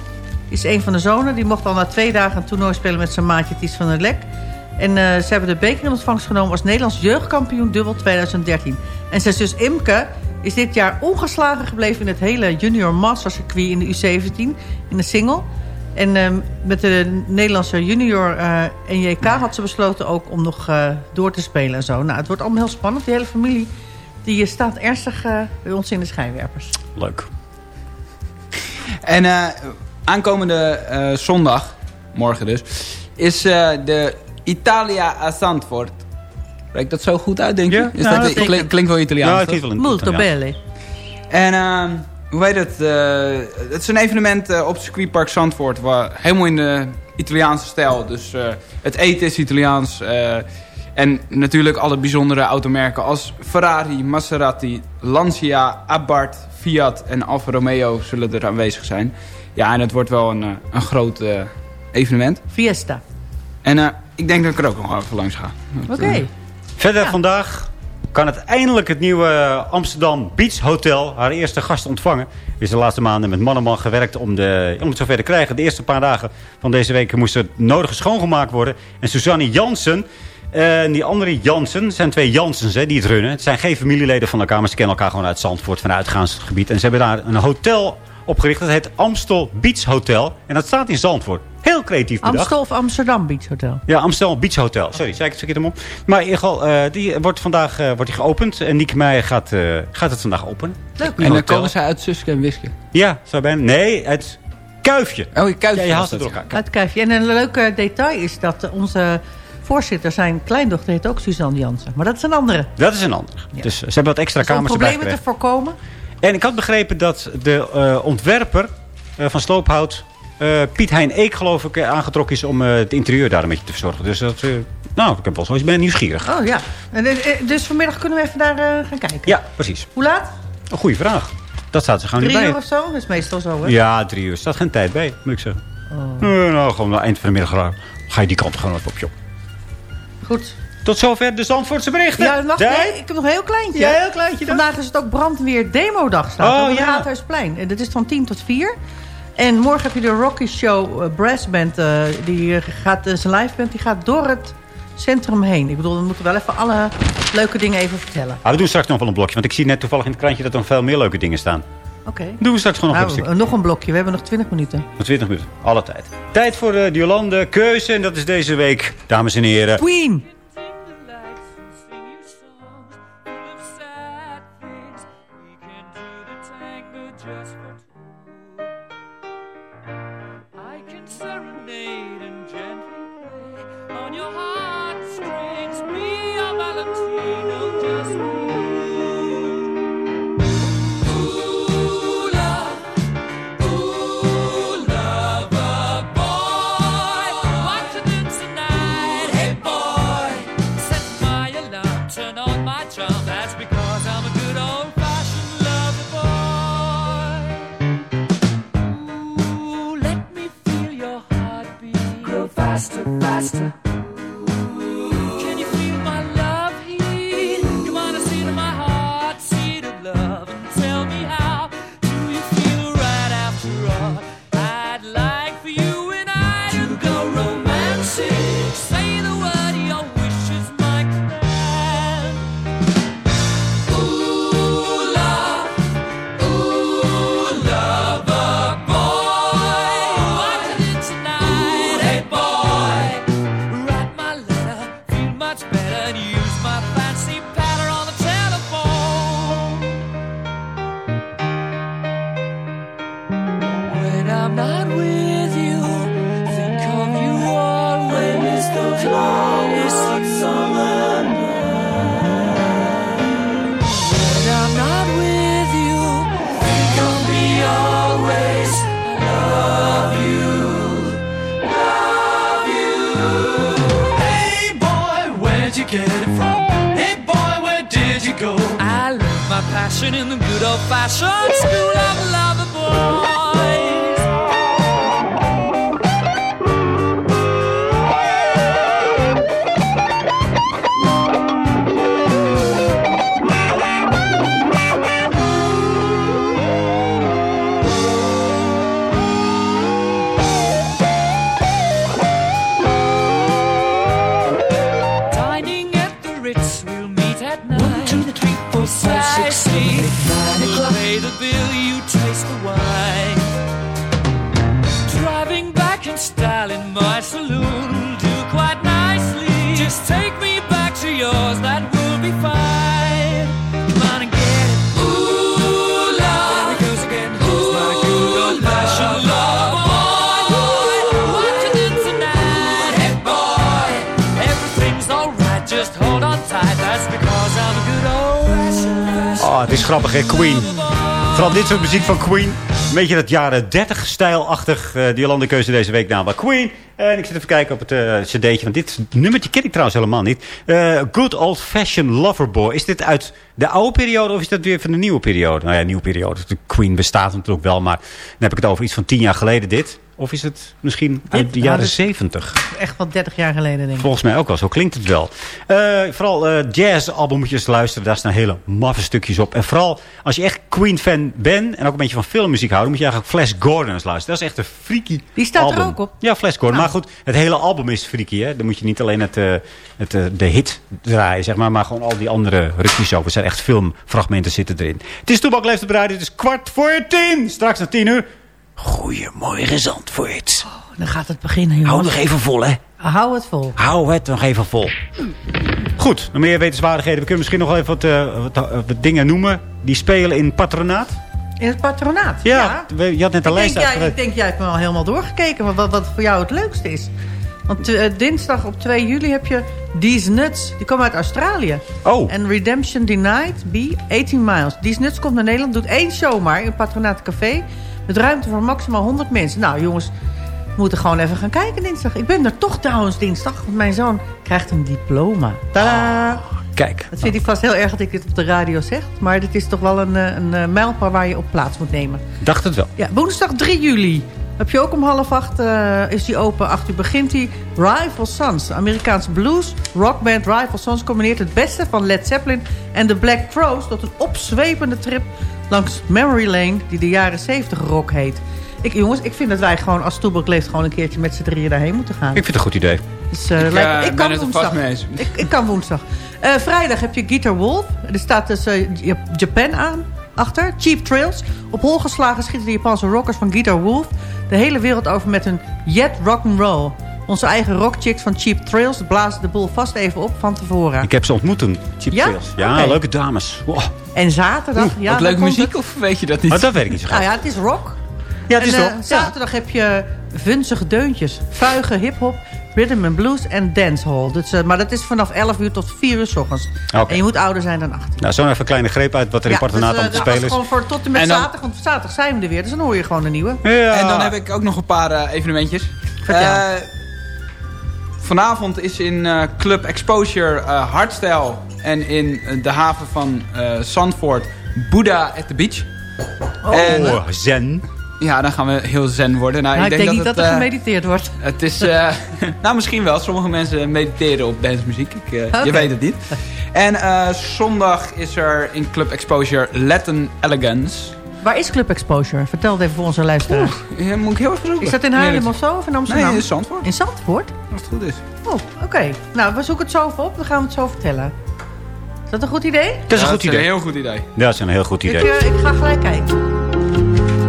is een van de zonen. Die mocht al na twee dagen een toernooi spelen met zijn maatje Ties van der Lek. En ze hebben de beker in ontvangst genomen als Nederlands jeugdkampioen dubbel 2013. En zijn zus Imke is dit jaar ongeslagen gebleven in het hele junior master circuit in de U17 in de single. En ehm, met de Nederlandse junior eh, NJK had ze besloten ook om nog eh, door te spelen en zo. Nou, het wordt allemaal heel spannend. Die hele familie die eh, staat ernstig eh, bij ons in de schijnwerpers. Leuk. En eh, aankomende eh, zondag, morgen dus, is eh, de Italia a Zandvoort. Spreekt dat zo goed uit, denk je? Ja, Is nou, dat, klink- klinkt wel Italiaans, Ja, het is wel een Molto Italiaans. bene. En ehm, hoe heet het? eh, het is een evenement eh, op het circuitpark Zandvoort. Waar, helemaal in de Italiaanse stijl. Dus eh, het eten is Italiaans. eh, en natuurlijk alle bijzondere automerken als Ferrari, Maserati, Lancia, Abarth, Fiat en Alfa Romeo zullen er aanwezig zijn. Ja, en het wordt wel een, een groot evenement. Fiesta. En eh, ik denk dat ik er ook nog wel even langs ga. Oké. Verder vandaag kan het eindelijk het nieuwe Amsterdam Beach Hotel haar eerste gast ontvangen. Is de laatste maanden met man en man gewerkt om, de, om het zover te krijgen. De eerste paar dagen van deze week moest het nodige schoongemaakt worden. En Suzanne Jansen eh, en die andere Jansen, zijn twee Jansens hè, die het runnen. Het zijn geen familieleden van elkaar, maar ze kennen elkaar gewoon uit Zandvoort, van uitgaansgebied. En ze hebben daar een hotel opgericht, dat heet Amstel Beach Hotel. En dat staat in Zandvoort. Heel creatief bedacht. Amstel of Amsterdam Beach Hotel. Ja, Amstel Beach Hotel. Sorry, zei ik het verkeerd om? Maar in ieder geval, eh, die wordt vandaag eh, wordt die geopend. En Niek Meijer gaat, eh, gaat het vandaag openen. Leuk. En dan komen ze uit Suske en Wiske. Ja, zou bijna. Nee, het Kuifje. Oh, je kuifje Ja, je haalt het door elkaar. Uit Kuifje. En een leuk detail is dat onze voorzitter, zijn kleindochter, heet ook Suzanne Jansen. Maar dat is een andere. Dat is een ander. Dus ze hebben wat extra Dus om kamers erbij problemen te voorkomen. En ik had begrepen dat de eh, ontwerper eh, van Sloophout... eh, Piet Hein Eek, geloof ik, eh, aangetrokken is om eh, het interieur daar een beetje te verzorgen. Dus dat... nou, ik heb wel zoiets ben nieuwsgierig. Oh ja. Dus vanmiddag kunnen we even daar gaan kijken. Ja, precies. Hoe laat? Een goede vraag. Dat staat er gewoon niet Drie bij. uur of zo? Dat is meestal zo, hè? Ja, drie uur. Er staat geen tijd bij, moet ik zeggen. Oh. Nou, gewoon eind van de middag ga je die kant gewoon op, joh. Goed. Tot zover de Zandvoortse berichten. Ja, wacht, nee, ik heb nog een heel kleintje. Ja, heel kleintje dan. Vandaag is het ook brandweer demodag staat Oh, op het ja. Raadhuisplein. En dat is van 10 tot 4. En morgen heb je de Rocky Show eh, Brass Band. eh, die eh, gaat, uh, zijn live band die gaat door het centrum heen. Ik bedoel, we moeten wel even alle leuke dingen even vertellen. Ah, we doen straks nog wel een blokje. Want ik zie net toevallig in het krantje dat er nog veel meer leuke dingen staan. Oké. Doen we straks gewoon nog Nou, een stukje. nog een blokje. We hebben nog 20 minuten. Nog 20 minuten. Alle tijd. Tijd voor de Jolande keuze. En dat is deze week, dames en heren. Queen! Grappig? Queen. Vooral dit soort muziek van Queen. Een beetje dat jaren 30 stijlachtig. eh die landenkeuze deze week bij Queen. En ik zit even kijken op het eh, cd'tje. Want dit nummertje ken ik trouwens helemaal niet. Eh, Good Old Fashioned Loverboy. Is dit uit de oude periode of is dat weer van de nieuwe periode? Nou ja, nieuwe periode. De Queen bestaat natuurlijk wel. Maar dan heb ik het over iets van tien jaar geleden dit. Of is het misschien uit de nou, jaren zeventig? Echt wel 30 jaar geleden, denk ik. Volgens mij ook wel, zo klinkt het wel. Eh, vooral eh jazzalbummetjes luisteren, daar staan hele maffe stukjes op. En vooral als je echt Queen-fan bent en ook een beetje van filmmuziek houdt... moet je eigenlijk Flash Gordon eens luisteren. Dat is echt een freaky Die staat album. er ook op. Ja, Flash Gordon. Maar goed, het hele album is freaky. Hè? Dan moet je niet alleen het, eh, het, de hit draaien, zeg maar... maar gewoon al die andere rukjes ook. Er zijn echt filmfragmenten zitten erin. Het is Toebak Leeft op de Radio. Het is kwart voor tien. Straks na tien uur. Goedemorgen Zandvoort. Dan gaat het beginnen, jongens. Hou nog even vol, hè. Hou het vol. Hou het nog even vol. Goed, nog meer wetenswaardigheden. We kunnen misschien nog wel even wat, eh, wat, eh, wat dingen noemen. Die spelen in patronaat. In het patronaat? Ja, je had net een ik lijst denk, jij, ik denk, jij hebt me al helemaal doorgekeken. Wat, wat, wat voor jou het leukste is. Want eh, dinsdag op 2 juli heb je These Nuts. Die komen uit Australië. Oh. En Redemption Denied B, 18 miles. These Nuts komt naar Nederland. Doet één show maar in Patronaat Café. Met ruimte voor maximaal 100 mensen. Nou jongens, we moeten gewoon even gaan kijken dinsdag. Ik ben er toch trouwens dinsdag. Want mijn zoon krijgt een diploma. Tadaa! Kijk. Dat vindt hij vast heel erg dat ik dit op de radio zeg. Maar dit is toch wel een, eh, een, eh, mijlpaal waar je op plaats moet nemen. Dacht het wel. Ja, woensdag 3 juli. Heb je ook om half acht eh, is die open. Acht uur begint die. Rival Sons, Amerikaanse blues. Rockband Rival Sons combineert het beste van Led Zeppelin en de Black Crowes... tot een opzwepende trip langs Memory Lane... die de jaren 70 rock heet. Ik, jongens, ik vind dat wij gewoon als Toebak leeft... gewoon een keertje met z'n drieën daarheen moeten gaan. Ik vind het een goed idee. Dus, eh, Ik, lijkt- eh, ik ben kan het woensdag. Ik, ik kan woensdag. Eh, vrijdag heb je Guitar Wolf. Er staat dus Jap- Japan aan. Achter. Cheap Trails. Op hol geslagen schieten de Japanse rockers van Guitar Wolf... de hele wereld over met hun Jet Rock'n'Roll. Onze eigen rockchicks van Cheap Trails blazen de boel vast even op van tevoren. Ik heb ze ontmoet toen. Cheap Ja? Trails. Ja, leuke dames. Wow. En zaterdag... Oeh, ja, Wat leuke muziek het- of weet je dat niet? Maar dat weet ik niet zo goed. Nou ja, het is rock. Ja, het is en, eh, rock. zaterdag heb je vunzige deuntjes. Vuige hiphop, rhythm and blues en dancehall. Dus, eh, maar dat is vanaf 11 uur tot 4 uur s ochtends. En je moet ouder zijn dan 8. Nou, zo even een kleine greep uit wat er in patronaat dus, aan eh, te spelen dat is. gewoon voor tot en met En dan- zaterdag. Want zaterdag zijn we er weer. Dus dan hoor je gewoon een nieuwe. Ja. En dan heb ik ook nog een paar eh, evenementjes. Vertel. Eh, vanavond is in eh, Club Exposure eh Hardstyle en in de haven van eh Zandvoort Buddha at the Beach. Oh. En, Oh, zen. Ja, dan gaan we heel zen worden. Nou, Nou, ik denk niet het, dat er eh, gemediteerd wordt. Het is, eh, nou misschien wel. Sommige mensen mediteren op dancemuziek. Ik, eh. Je weet het niet. En eh, zondag is er in Club Exposure Latin Elegance. Waar is Club Exposure? Vertel het even voor onze luisteraars. Ja, moet ik heel even zoeken. Is dat in Haarlem of zo? Of in Amsterdam? Nee, in Zandvoort. In Zandvoort? Als het goed is. Oh, oké. Nou, we zoeken het zo even op. Dan gaan we het zo vertellen. Is dat een goed idee? Dat is een Ja, goed idee. een heel goed idee. Dat is een heel goed Ik, idee. eh, ik ga gelijk kijken.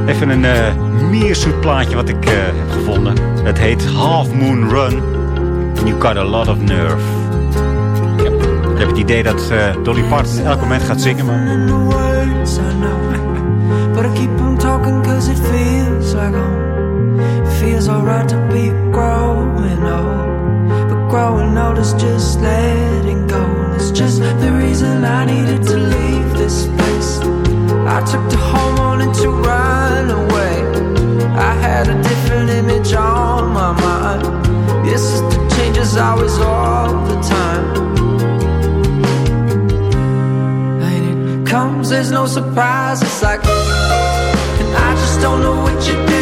Even een eh meerzoet plaatje wat ik eh, heb gevonden. Het heet Half Moon Run. And you got a lot of nerve. Ik heb, ik heb het idee dat eh, Dolly Parton elk moment gaat zingen. Maar. But I keep on talking cause it feels like home. It feels alright to be growing old. But growing old is just letting go. It's just the reason I needed to leave this place. I took the hormone to run away. I had a different image on my mind. This is the changes all the time. And it comes no surprise. It's like, and I just don't know what you're doing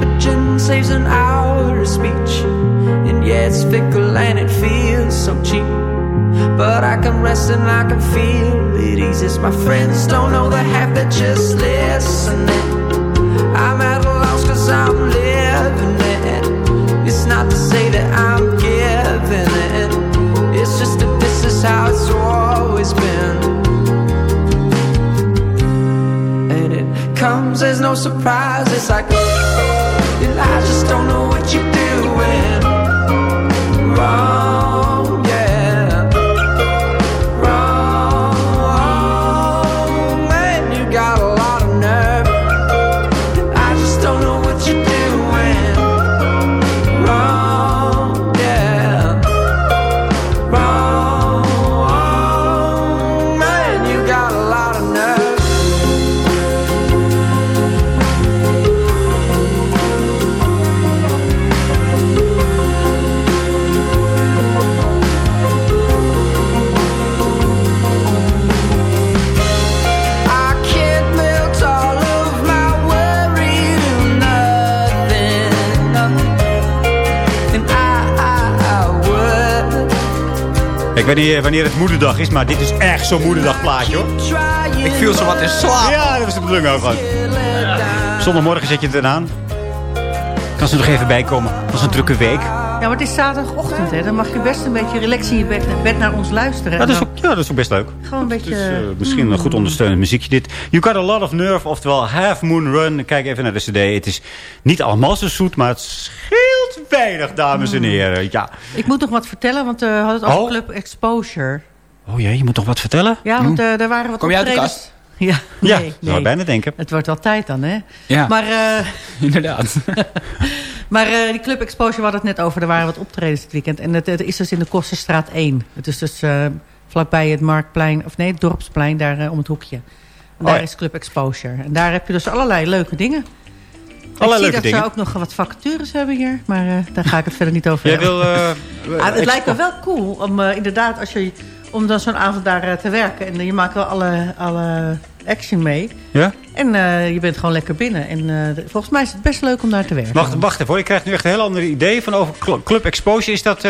But gin saves an hour of speech. And yeah, it's fickle and it feels so cheap. But I can rest and I can feel it eases. My friends don't know the half, they're just listening. I'm at a loss cause I'm living it. It's not to say that I'm giving in. It's just that this is how it's always been. And it comes as no surprise. It's like, I just don't know what you're doing wrong. Ik weet niet eh, wanneer het moederdag is, maar dit is echt zo'n moederdag plaatje hoor. Ik viel zo wat in slaap. Ja, dat was de bedoeling ook gewoon. Zondagmorgen zet je het eraan. Kan ze er nog even bij komen. Het was een drukke week. Ja, maar het is zaterdagochtend, hè. Dan mag je best een beetje relaxen in je bed, bed naar ons luisteren. Ja, dat is ook, ja, dat is ook best leuk. Gewoon een beetje... Het is eh, misschien een goed ondersteunend muziekje dit. You Got A Lot Of Nerve, oftewel Half Moon Run. Kijk even naar de cd. Het is niet allemaal zo zoet, maar het weinig, dames en heren. Ja. Ik moet nog wat vertellen, want eh, we hadden het over Oh. Club Exposure. Oh jee, je moet toch wat vertellen? Ja, want eh, er waren wat Kom je uit de optredens- kast? Ja, Ja, nee, dat zou nee. ik bijna denken. Het wordt wel tijd dan, hè? Ja, Maar, eh, inderdaad. maar eh, die Club Exposure, we hadden het net over. Er waren wat optredens dit weekend. En het, het is dus in de Kosterstraat 1. Het is dus eh, vlakbij het Marktplein, of nee, het Dorpsplein, daar eh, om het hoekje. En daar ja. is Club Exposure. En daar heb je dus allerlei leuke dingen. Allerlei ik zie dat ze ook nog wat vacatures hebben hier. Maar eh, daar ga ik het verder niet over Jij hebben. wil... eh, Ah, het lijkt me wel cool om eh, inderdaad als je, om dan zo'n avond daar te werken. En je maakt wel alle, alle action mee. Ja? En je bent gewoon lekker binnen. En volgens mij is het best leuk om daar te werken. Wacht, wacht even hoor. Je krijgt nu echt een heel ander idee van over Cl- Club Exposure. Is dat,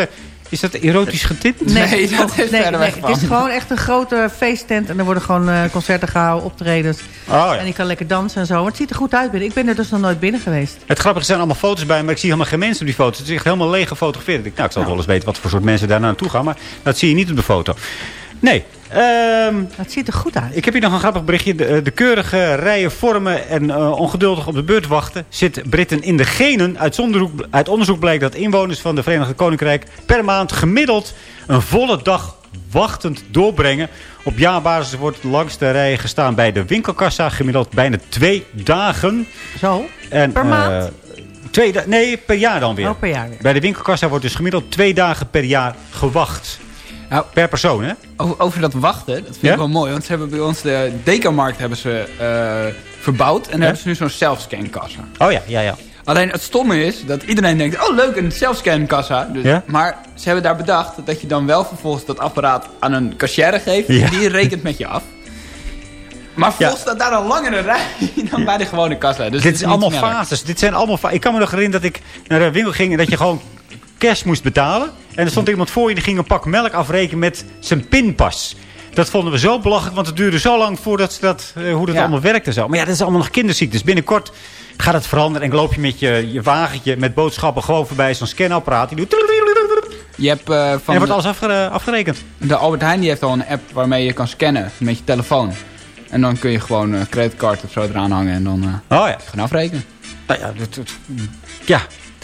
is dat erotisch getint? Nee, dat is nee, verder nee, weg Het is gewoon echt een grote feesttent. En er worden gewoon eh, concerten gehouden, optredens. Oh, ja. En je kan lekker dansen en zo. Maar het ziet er goed uit binnen. Ik ben er dus nog nooit binnen geweest. Het grappige er zijn allemaal foto's bij, maar ik zie helemaal geen mensen op die foto's. Het is echt helemaal leeg gefotografeerd. Ik, denk, nou, ik zal wel eens weten wat voor soort mensen daar naartoe gaan, maar dat zie je niet op de foto. Nee. Ehm, Dat ziet er goed uit. ik heb hier nog een grappig berichtje. De, de keurige rijen vormen en eh, ongeduldig op de beurt wachten... zit Britten in de genen. Uit onderzoek, uit onderzoek blijkt dat inwoners van de Verenigde Koninkrijk... per maand gemiddeld een volle dag wachtend doorbrengen. Op jaarbasis wordt langs de rij gestaan bij de winkelkassa... gemiddeld bijna twee dagen. Zo? En, Per eh, maand? twee da- nee, per jaar dan weer. Oh, per jaar weer. Bij de winkelkassa wordt dus gemiddeld twee dagen per jaar gewacht. Nou, Per persoon, hè? Over, over dat wachten, dat vind Ja? ik wel mooi. Want ze hebben bij ons de Dekamarkt hebben ze eh, verbouwd. En daar hebben ze nu zo'n self-scan-kassa. Oh ja, ja, ja. Alleen het stomme is dat iedereen denkt... oh leuk, een self-scan-kassa. Dus, Ja? Maar ze hebben daar bedacht dat je dan wel vervolgens dat apparaat aan een cashier geeft. Ja. Die rekent met je af. Maar vervolgens staat daar een langere rij dan bij de gewone kassa. Dus Dit is allemaal fases. Dit zijn allemaal fa- Ik kan me nog herinneren dat ik naar de winkel ging... en dat je gewoon cash moest betalen. En er stond iemand voor je die ging een pak melk afrekenen met zijn pinpas. Dat vonden we zo belachelijk, want het duurde zo lang voordat ze dat, eh, hoe dat Ja. allemaal werkte. Zo. Maar ja, dat is allemaal nog kinderziek. Dus binnenkort gaat het veranderen. En loop je met je, je wagentje met boodschappen gewoon voorbij zo'n scanapparaat. Die doet... Je hebt eh, En er van wordt de, alles afgere- afgerekend. de Albert Heijn die heeft al een app waarmee je kan scannen met je telefoon. En dan kun je gewoon een creditcard of zo eraan hangen en dan eh Oh ja. gaan afrekenen. Nou ja, ja,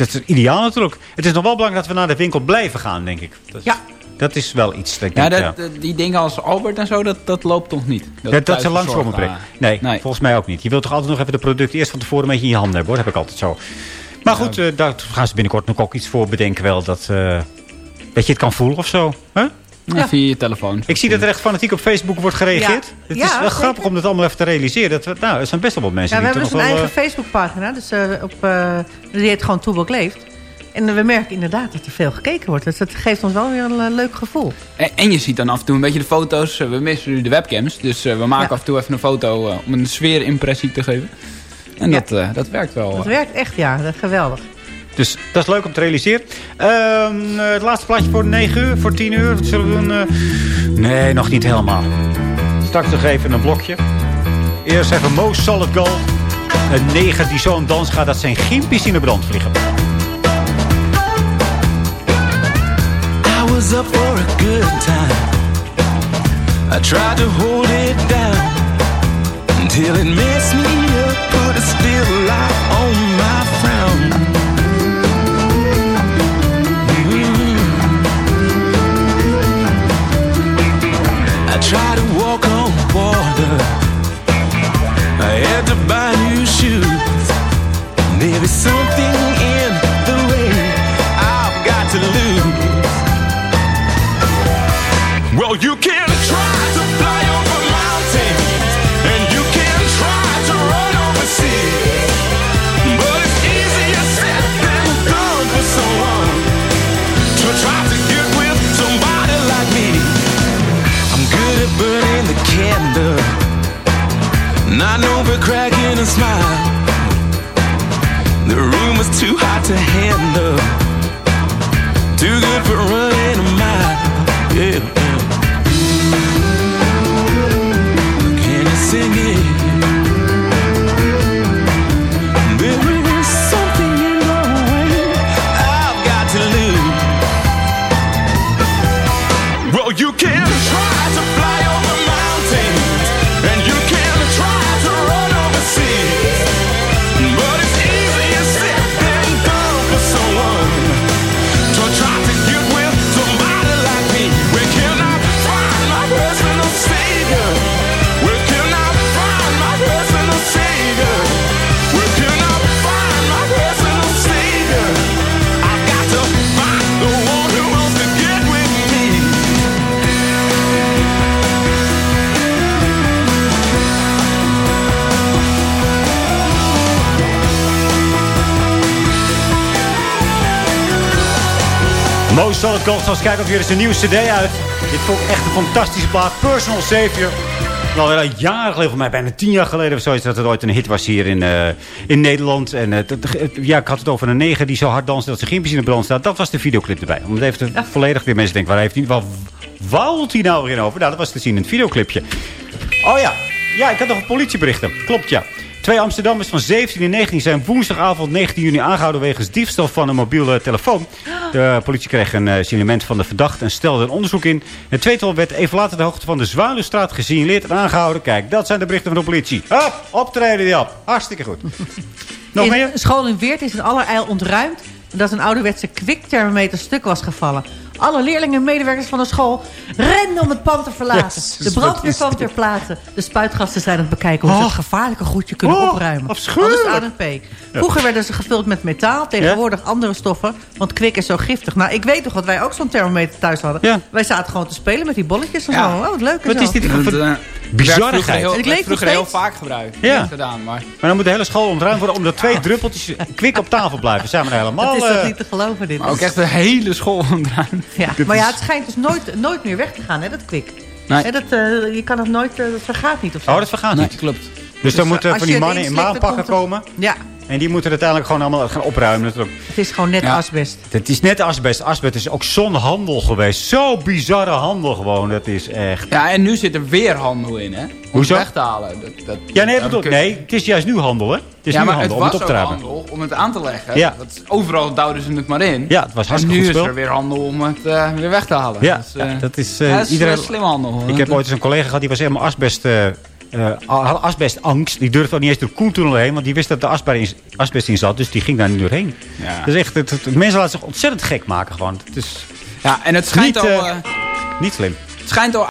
dat is ideaal natuurlijk. Het is nog wel belangrijk dat we naar de winkel blijven gaan, denk ik. Dat, Ja. Dat is wel iets. Dat Ja, denk, dat, ja. dat- die dingen als Albert en zo, dat, dat loopt nog niet. Ja, dat ze me brengen. ah, Nee, Nee. volgens mij ook niet. Je wilt toch altijd nog even de producten eerst van tevoren een beetje in je handen hebben. Hoor. Dat heb ik altijd zo. Maar goed, eh, daar gaan ze binnenkort nog ook iets voor bedenken wel. Dat, eh, dat je het kan voelen of zo. Huh? Ja, via je telefoon. Ik zie dat er echt fanatiek op Facebook wordt gereageerd. Ja. Het Ja, is wel zeker. grappig om dat allemaal even te realiseren. Dat we, nou, er zijn best wel wat mensen Ja, we die hebben dus een wel... eigen Facebookpagina. Dus eh, op, eh, die heet gewoon Toebak Leeft. En we merken inderdaad dat er veel gekeken wordt. Dus dat geeft ons wel weer een eh, leuk gevoel. En, en je ziet dan af en toe een beetje de foto's. Eh, We missen nu de webcams. Dus eh, we maken Ja. af en toe even een foto eh, om een sfeerimpressie te geven. En Ja. dat, eh, dat werkt wel. Dat eh. werkt echt, ja. Dat geweldig. Dus dat is leuk om te realiseren. Eh, het laatste plaatje voor 9 uur, voor 10 uur. Wat zullen we doen? eh? Nee, nog niet helemaal. Straks nog even een blokje. Eerst even Mo Solid Gold. Een neger die zo een dans gaat dat zijn gimpjes in de brand vliegen. I was up for a good time. I tried to hold it down until it messed me up, put a still light on eens kijken of hier eens een nieuwe cd uit. Dit vond ik echt een fantastische plaat. Personal Savior. Al een jaar geleden, voor mij bijna tien jaar geleden of zoiets... dat het ooit een hit was hier in, eh, in Nederland. En, eh, ja, ik had het over een neger die zo hard danste dat zijn gimpjes in de brand staat. Dat was de videoclip erbij. Om het even te, volledig weer mensen denken... waar heeft hij, waar wouwelt hij nou weer over? Nou, dat was te zien in het videoclipje. Oh ja, ja, ik had nog een politieberichten. Klopt, ja. Twee Amsterdammers van 17 en 19 zijn woensdagavond 19 juni aangehouden wegens diefstal van een mobiele telefoon. De politie kreeg een signalement van de verdachte en stelde een onderzoek in. Het tweetal werd even later de hoogte van de Zwaluwstraat gesignaleerd en aangehouden. Kijk, dat zijn de berichten van de politie. Hop, optreden die op. Hartstikke goed. Nog in meer? Een school in Weert is in allerijl ontruimd... dat een ouderwetse kwikthermometer stuk was gevallen. Alle leerlingen en medewerkers van de school renden om het pand te verlaten. De wat brandweer is kwam ter plaatse. De spuitgasten zijn aan het bekijken hoe ze het gevaarlijke goedje kunnen Oh, opruimen. afschuwelijk. Dat is het ANP. Vroeger werden ze gevuld met metaal, tegenwoordig andere stoffen. Want kwik is zo giftig. Nou, ik weet toch dat wij ook zo'n thermometer thuis hadden. Wij zaten gewoon te spelen met die bolletjes en Ja. zo. Oh, wat leuk en Wat is dit voor En ik vroeger heel vaak gebruikt. Ja. Gedaan, maar... Maar dan moet de hele school ontruimd worden omdat twee druppeltjes kwik op tafel blijven. Zijn we helemaal... Het is toch eh, niet te geloven dit. Maar ook echt de hele school ontruimd. Ja, maar ja, het schijnt dus nooit, nooit meer weg te gaan, hè, dat kwik. Nee. Hè, dat, eh, je kan het nooit, eh, dat vergaat niet of zo. Oh, dat vergaat Nee, niet. klopt. Dus dan Dus, moeten eh, van die mannen in dan maanpakken komen. Ja, En die moeten het uiteindelijk gewoon allemaal gaan opruimen. natuurlijk. het is gewoon net Ja. asbest. Het is net asbest. Asbest is ook zo'n handel geweest. Zo bizarre handel gewoon. Dat is echt... Ja, en nu zit er weer handel in, hè? Om Hoezo? het weg te halen. Dat, dat, Ja, nee, dat bedoel, kun- nee, het is juist nu handel, hè? Het is ja, nu maar handel het om was het op te ook ruimen. handel om het aan te leggen. Ja. Dat is, overal duwden ze het maar in. Ja, het was en hartstikke nu goed is er weer handel om het eh, weer weg te halen. Ja, Dus, eh, ja, dat is... eh, ja, dat is iedereen... slim handel. Ik heb ooit eens een collega gehad, die was helemaal asbest... eh, had asbestangst. Die durfde ook niet eens door de koeltunnel heen. Want die wist dat er asbest in, zat. Dus die ging daar niet doorheen. Ja. Dat is echt, het, het- mensen laten zich ontzettend gek maken gewoon. Het is Ja, en het schijnt niet, al... eh, eh, niet slim. het schijnt al